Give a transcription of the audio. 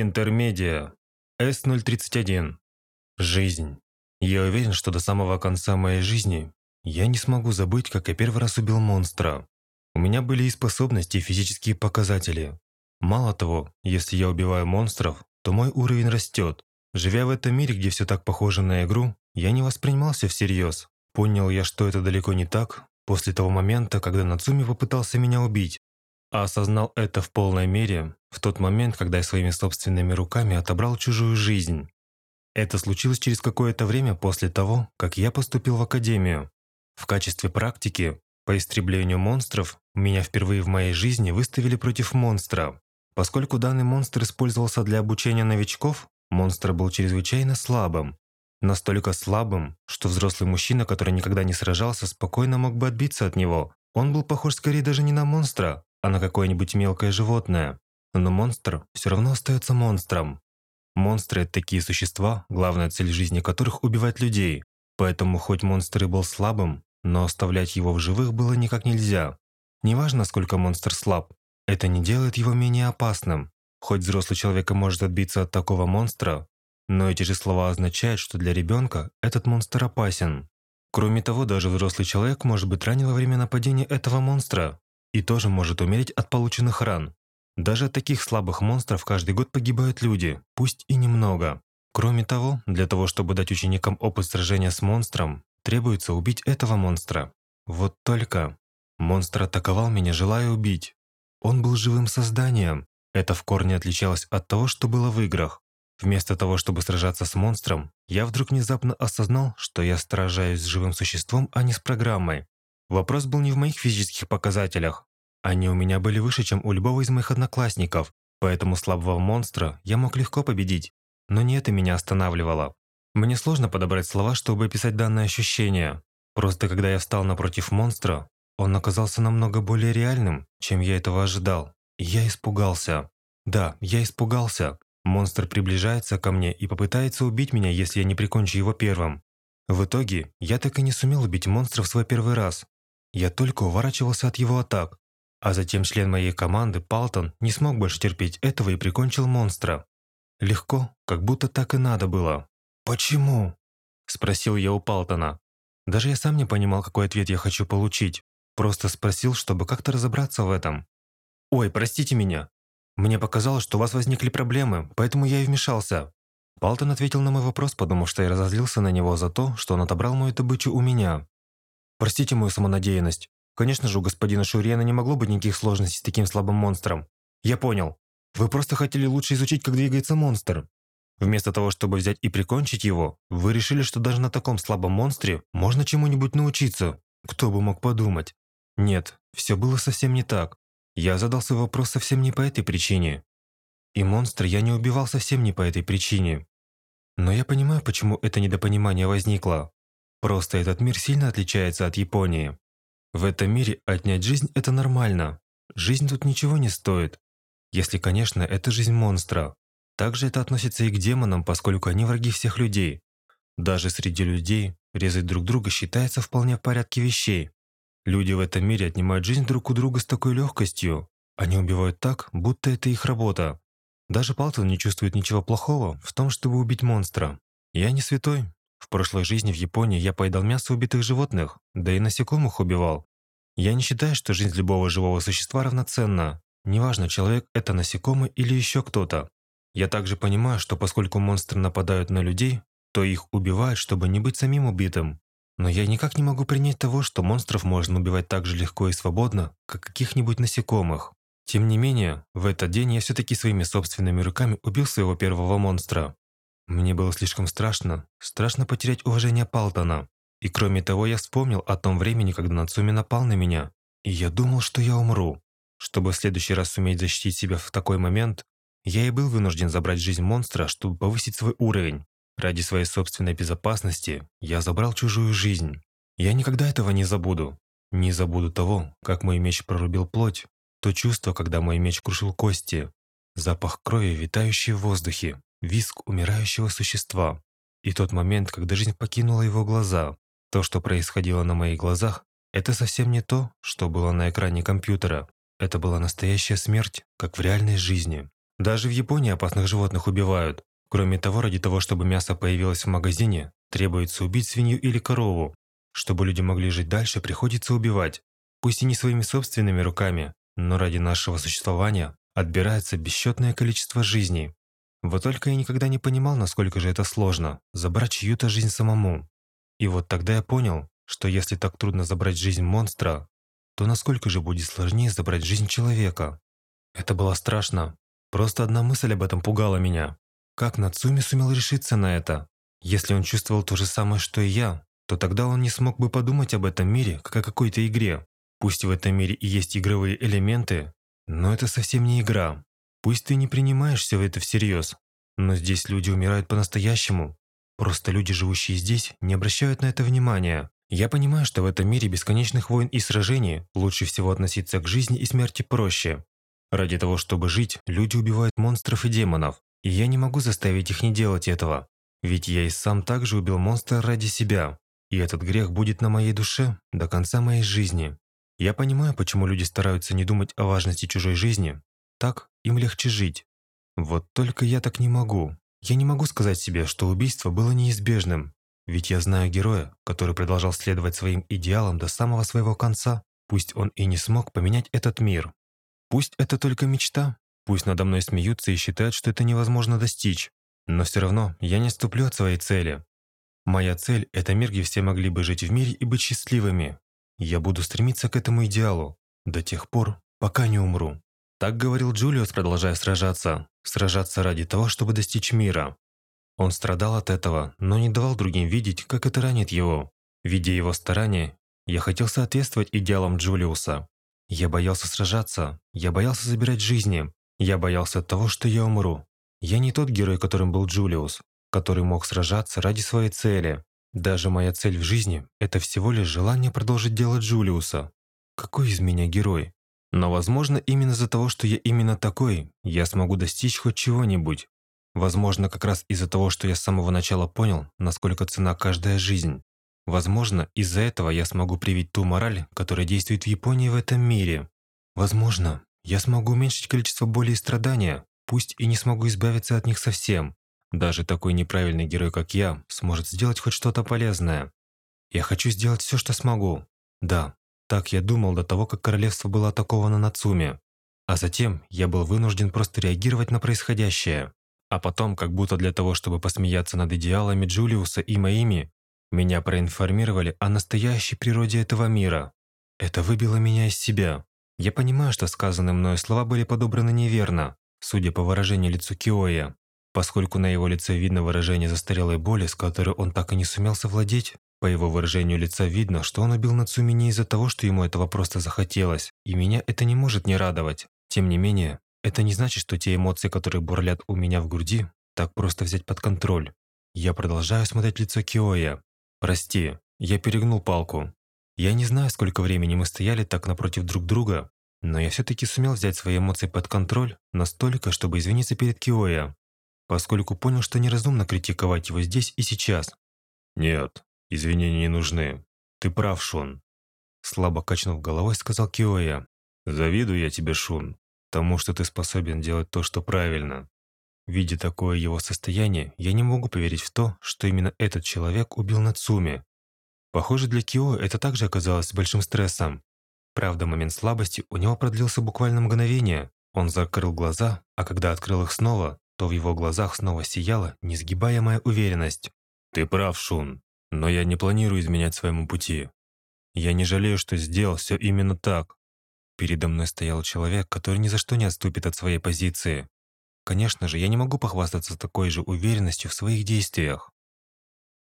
Интермедиа. С-031. Жизнь. Я уверен, что до самого конца моей жизни я не смогу забыть, как я первый раз убил монстра. У меня были и способности, и физические показатели. Мало того, если я убиваю монстров, то мой уровень растет. Живя в этом мире, где все так похоже на игру, я не воспринимался всерьез. Понял я, что это далеко не так, после того момента, когда Нацуми попытался меня убить. А осознал это в полной мере в тот момент, когда я своими собственными руками отобрал чужую жизнь. Это случилось через какое-то время после того, как я поступил в академию. В качестве практики по истреблению монстров меня впервые в моей жизни выставили против монстра. Поскольку данный монстр использовался для обучения новичков, монстр был чрезвычайно слабым. Настолько слабым, что взрослый мужчина, который никогда не сражался, спокойно мог бы отбиться от него. Он был похож скорее даже не на монстра, а на какое-нибудь мелкое животное. Но монстр все равно остается монстром. Монстры – это такие существа, главная цель жизни которых – убивать людей. Поэтому хоть монстр и был слабым, но оставлять его в живых было никак нельзя. Неважно, сколько монстр слаб, это не делает его менее опасным. Хоть взрослый человек и может отбиться от такого монстра, но эти же слова означают, что для ребенка этот монстр опасен. Кроме того, даже взрослый человек может быть ранен во время нападения этого монстра, и тоже может умереть от полученных ран. Даже от таких слабых монстров каждый год погибают люди, пусть и немного. Кроме того, для того, чтобы дать ученикам опыт сражения с монстром, требуется убить этого монстра. Вот только монстр атаковал меня, желая убить. Он был живым созданием. Это в корне отличалось от того, что было в играх. Вместо того, чтобы сражаться с монстром, я вдруг внезапно осознал, что я сражаюсь с живым существом, а не с программой. Вопрос был не в моих физических показателях. Они у меня были выше, чем у любого из моих одноклассников, поэтому слабого монстра я мог легко победить. Но не это меня останавливало. Мне сложно подобрать слова, чтобы описать данное ощущение. Просто когда я встал напротив монстра, он оказался намного более реальным, чем я этого ожидал. Я испугался. Да, я испугался. Монстр приближается ко мне и попытается убить меня, если я не прикончу его первым. В итоге, я так и не сумел убить монстра в свой первый раз. Я только уворачивался от его атак. А затем член моей команды, Палтон, не смог больше терпеть этого и прикончил монстра. Легко, как будто так и надо было. «Почему?» – спросил я у Палтона. Даже я сам не понимал, какой ответ я хочу получить. Просто спросил, чтобы как-то разобраться в этом. «Ой, простите меня. Мне показалось, что у вас возникли проблемы, поэтому я и вмешался». Палтон ответил на мой вопрос, потому что я разозлился на него за то, что он отобрал мою добычу у меня. Простите мою самонадеянность. Конечно же, у господина Шурьена не могло быть никаких сложностей с таким слабым монстром. Я понял. Вы просто хотели лучше изучить, как двигается монстр. Вместо того, чтобы взять и прикончить его, вы решили, что даже на таком слабом монстре можно чему-нибудь научиться. Кто бы мог подумать? Нет, все было совсем не так. Я задал свой вопрос совсем не по этой причине. И монстра я не убивал совсем не по этой причине. Но я понимаю, почему это недопонимание возникло. Просто этот мир сильно отличается от Японии. В этом мире отнять жизнь – это нормально. Жизнь тут ничего не стоит. Если, конечно, это жизнь монстра. Также это относится и к демонам, поскольку они враги всех людей. Даже среди людей резать друг друга считается вполне в порядке вещей. Люди в этом мире отнимают жизнь друг у друга с такой легкостью. Они убивают так, будто это их работа. Даже Палтон не чувствует ничего плохого в том, чтобы убить монстра. Я не святой, в прошлой жизни в Японии я поедал мясо убитых животных, да и насекомых убивал. Я не считаю, что жизнь любого живого существа равноценна. Неважно, человек – это насекомый или еще кто-то. Я также понимаю, что поскольку монстры нападают на людей, то их убивают, чтобы не быть самим убитым. Но я никак не могу принять того, что монстров можно убивать так же легко и свободно, как каких-нибудь насекомых. Тем не менее, в этот день я все-таки своими собственными руками убил своего первого монстра. Мне было слишком страшно, страшно потерять уважение Палтона. И кроме того, я вспомнил о том времени, когда Нацуми напал на меня. И я думал, что я умру. Чтобы в следующий раз суметь защитить себя в такой момент, я и был вынужден забрать жизнь монстра, чтобы повысить свой уровень. Ради своей собственной безопасности я забрал чужую жизнь. Я никогда этого не забуду. Не забуду того, как мой меч прорубил плоть, то чувство, когда мой меч крушил кости, запах крови, витающий в воздухе, виск умирающего существа. И тот момент, когда жизнь покинула его глаза. То, что происходило на моих глазах, это совсем не то, что было на экране компьютера. Это была настоящая смерть, как в реальной жизни. Даже в Японии опасных животных убивают. Кроме того, ради того, чтобы мясо появилось в магазине, требуется убить свинью или корову. Чтобы люди могли жить дальше, приходится убивать. Пусть и не своими собственными руками, но ради нашего существования отбирается бесчетное количество жизней. Вот только я никогда не понимал, насколько же это сложно – забрать чью-то жизнь самому. И вот тогда я понял, что если так трудно забрать жизнь монстра, то насколько же будет сложнее забрать жизнь человека. Это было страшно. Просто одна мысль об этом пугала меня. Как Нацуми сумел решиться на это? Если он чувствовал то же самое, что и я, то тогда он не смог бы подумать об этом мире, как о какой-то игре. Пусть в этом мире и есть игровые элементы, но это совсем не игра. Пусть ты не принимаешь все это всерьез, но здесь люди умирают по-настоящему. Просто люди, живущие здесь, не обращают на это внимания. Я понимаю, что в этом мире бесконечных войн и сражений лучше всего относиться к жизни и смерти проще. Ради того, чтобы жить, люди убивают монстров и демонов, и я не могу заставить их не делать этого. Ведь я и сам также убил монстра ради себя, и этот грех будет на моей душе до конца моей жизни. Я понимаю, почему люди стараются не думать о важности чужой жизни. Так им легче жить. Вот только я так не могу. Я не могу сказать себе, что убийство было неизбежным. Ведь я знаю героя, который продолжал следовать своим идеалам до самого своего конца. Пусть он и не смог поменять этот мир. Пусть это только мечта. Пусть надо мной смеются и считают, что это невозможно достичь. Но все равно я не ступлю от своей цели. Моя цель – это мир, где все могли бы жить в мире и быть счастливыми. Я буду стремиться к этому идеалу до тех пор, пока не умру. Так говорил Джулиус, продолжая сражаться. Сражаться ради того, чтобы достичь мира. Он страдал от этого, но не давал другим видеть, как это ранит его. Видя его старания, я хотел соответствовать идеалам Джулиуса. Я боялся сражаться, я боялся забирать жизни, я боялся того, что я умру. Я не тот герой, которым был Джулиус, который мог сражаться ради своей цели. Даже моя цель в жизни – это всего лишь желание продолжить дело Джулиуса. Какой из меня герой? Но, возможно, именно из-за того, что я именно такой, я смогу достичь хоть чего-нибудь. Возможно, как раз из-за того, что я с самого начала понял, насколько цена каждая жизнь. Возможно, из-за этого я смогу привить ту мораль, которая действует в Японии в этом мире. Возможно, я смогу уменьшить количество боли и страдания, пусть и не смогу избавиться от них совсем. Даже такой неправильный герой, как я, сможет сделать хоть что-то полезное. Я хочу сделать все, что смогу. Да, так я думал до того, как королевство было атаковано Нацуми. А затем я был вынужден просто реагировать на происходящее. А потом, как будто для того, чтобы посмеяться над идеалами Джулиуса и моими, меня проинформировали о настоящей природе этого мира. Это выбило меня из себя. Я понимаю, что сказанные мною слова были подобраны неверно, судя по выражению лицу Киоя. Поскольку на его лице видно выражение застарелой боли, с которой он так и не сумел совладеть, по его выражению лица видно, что он убил Нацуми не из-за того, что ему этого просто захотелось, и меня это не может не радовать. Тем не менее, это не значит, что те эмоции, которые бурлят у меня в груди, так просто взять под контроль. Я продолжаю смотреть лицо Киоя. Прости, я перегнул палку. Я не знаю, сколько времени мы стояли так напротив друг друга, но я все-таки сумел взять свои эмоции под контроль настолько, чтобы извиниться перед Киоя поскольку понял, что неразумно критиковать его здесь и сейчас. «Нет, извинения не нужны. Ты прав, Шун», слабо качнув головой, сказал Киоя. «Завидую я тебе, Шун, тому, что ты способен делать то, что правильно». Видя такое его состояние, я не могу поверить в то, что именно этот человек убил Нацуми. Похоже, для Кио это также оказалось большим стрессом. Правда, момент слабости у него продлился буквально мгновение. Он закрыл глаза, а когда открыл их снова, то в его глазах снова сияла несгибаемая уверенность. «Ты прав, Шун, но я не планирую изменять своему пути. Я не жалею, что сделал все именно так». Передо мной стоял человек, который ни за что не отступит от своей позиции. Конечно же, я не могу похвастаться такой же уверенностью в своих действиях.